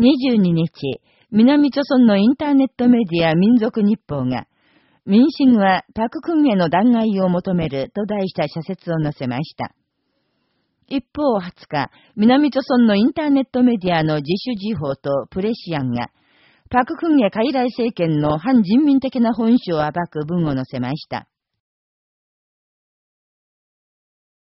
22日、南朝村のインターネットメディア民族日報が、民進はパククンへの弾劾を求めると題した社説を載せました。一方20日、南朝村のインターネットメディアの自主時報とプレシアンが、パククンへ傀儡政権の反人民的な本種を暴く文を載せました。